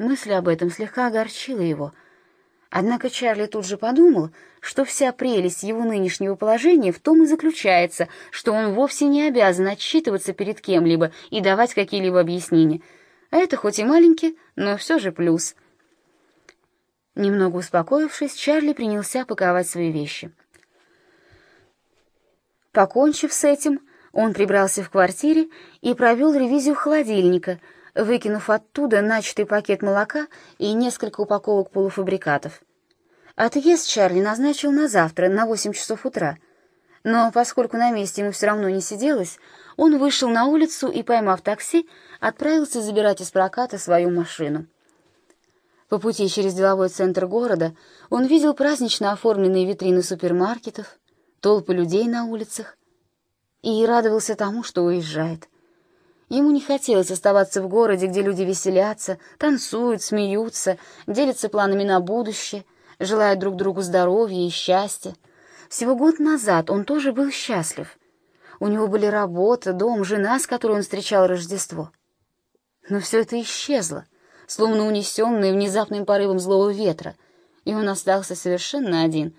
Мысль об этом слегка огорчила его. Однако Чарли тут же подумал, что вся прелесть его нынешнего положения в том и заключается, что он вовсе не обязан отчитываться перед кем-либо и давать какие-либо объяснения. А это хоть и маленький, но все же плюс. Немного успокоившись, Чарли принялся паковать свои вещи. Покончив с этим, он прибрался в квартире и провел ревизию холодильника, выкинув оттуда начатый пакет молока и несколько упаковок полуфабрикатов. Отъезд Чарли назначил на завтра, на восемь часов утра. Но поскольку на месте ему все равно не сиделось, он вышел на улицу и, поймав такси, отправился забирать из проката свою машину. По пути через деловой центр города он видел празднично оформленные витрины супермаркетов, толпы людей на улицах и радовался тому, что уезжает. Ему не хотелось оставаться в городе, где люди веселятся, танцуют, смеются, делятся планами на будущее, желают друг другу здоровья и счастья. Всего год назад он тоже был счастлив. У него были работа, дом, жена, с которой он встречал Рождество. Но все это исчезло, словно унесенное внезапным порывом злого ветра, и он остался совершенно один.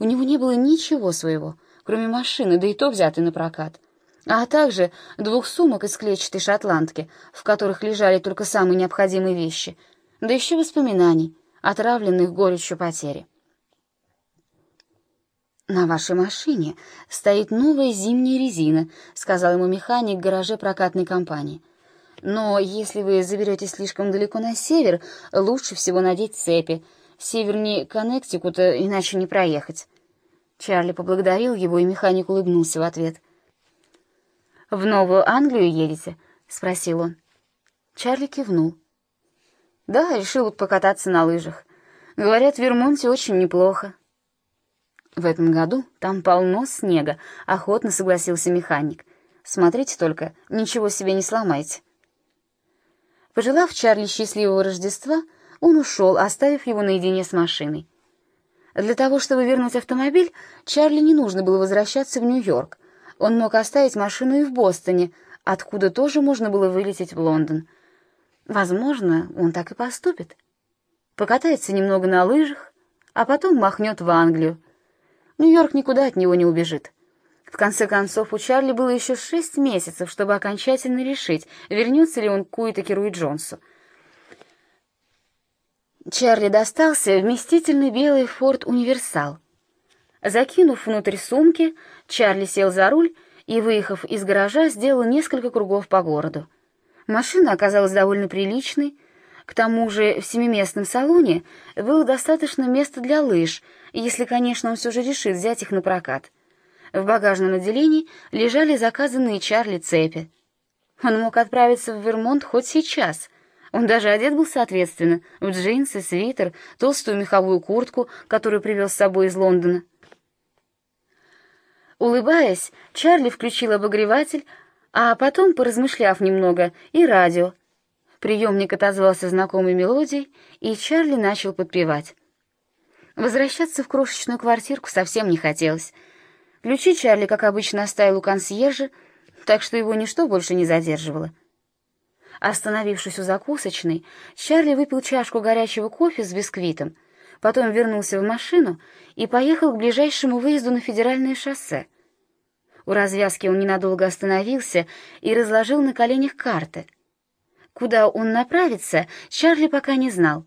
У него не было ничего своего, кроме машины, да и то взятой на прокат — а также двух сумок из клетчатой шотландки, в которых лежали только самые необходимые вещи, да еще воспоминаний, отравленных горечью потери. «На вашей машине стоит новая зимняя резина», — сказал ему механик в гараже прокатной компании. «Но если вы заберетесь слишком далеко на север, лучше всего надеть цепи. Севернее Коннектикута иначе не проехать». Чарли поблагодарил его, и механик улыбнулся в ответ — «В Новую Англию едете?» — спросил он. Чарли кивнул. «Да, решил покататься на лыжах. Говорят, в Вермонте очень неплохо». «В этом году там полно снега», — охотно согласился механик. «Смотрите только, ничего себе не сломайте». Пожелав Чарли счастливого Рождества, он ушел, оставив его наедине с машиной. Для того, чтобы вернуть автомобиль, Чарли не нужно было возвращаться в Нью-Йорк. Он мог оставить машину и в Бостоне, откуда тоже можно было вылететь в Лондон. Возможно, он так и поступит. Покатается немного на лыжах, а потом махнет в Англию. Нью-Йорк никуда от него не убежит. В конце концов, у Чарли было еще шесть месяцев, чтобы окончательно решить, вернется ли он к Куитакеру и Джонсу. Чарли достался вместительный белый «Форд Универсал». Закинув внутрь сумки, Чарли сел за руль и, выехав из гаража, сделал несколько кругов по городу. Машина оказалась довольно приличной, к тому же в семиместном салоне было достаточно места для лыж, если, конечно, он все же решит взять их на прокат. В багажном отделении лежали заказанные Чарли цепи. Он мог отправиться в Вермонт хоть сейчас. Он даже одет был соответственно, в джинсы, свитер, толстую меховую куртку, которую привез с собой из Лондона. Улыбаясь, Чарли включил обогреватель, а потом, поразмышляв немного, и радио. Приемник отозвался знакомой мелодией, и Чарли начал подпевать. Возвращаться в крошечную квартирку совсем не хотелось. Ключи Чарли, как обычно, оставил у консьержа, так что его ничто больше не задерживало. Остановившись у закусочной, Чарли выпил чашку горячего кофе с бисквитом, потом вернулся в машину и поехал к ближайшему выезду на федеральное шоссе. У развязки он ненадолго остановился и разложил на коленях карты. Куда он направится, Чарли пока не знал.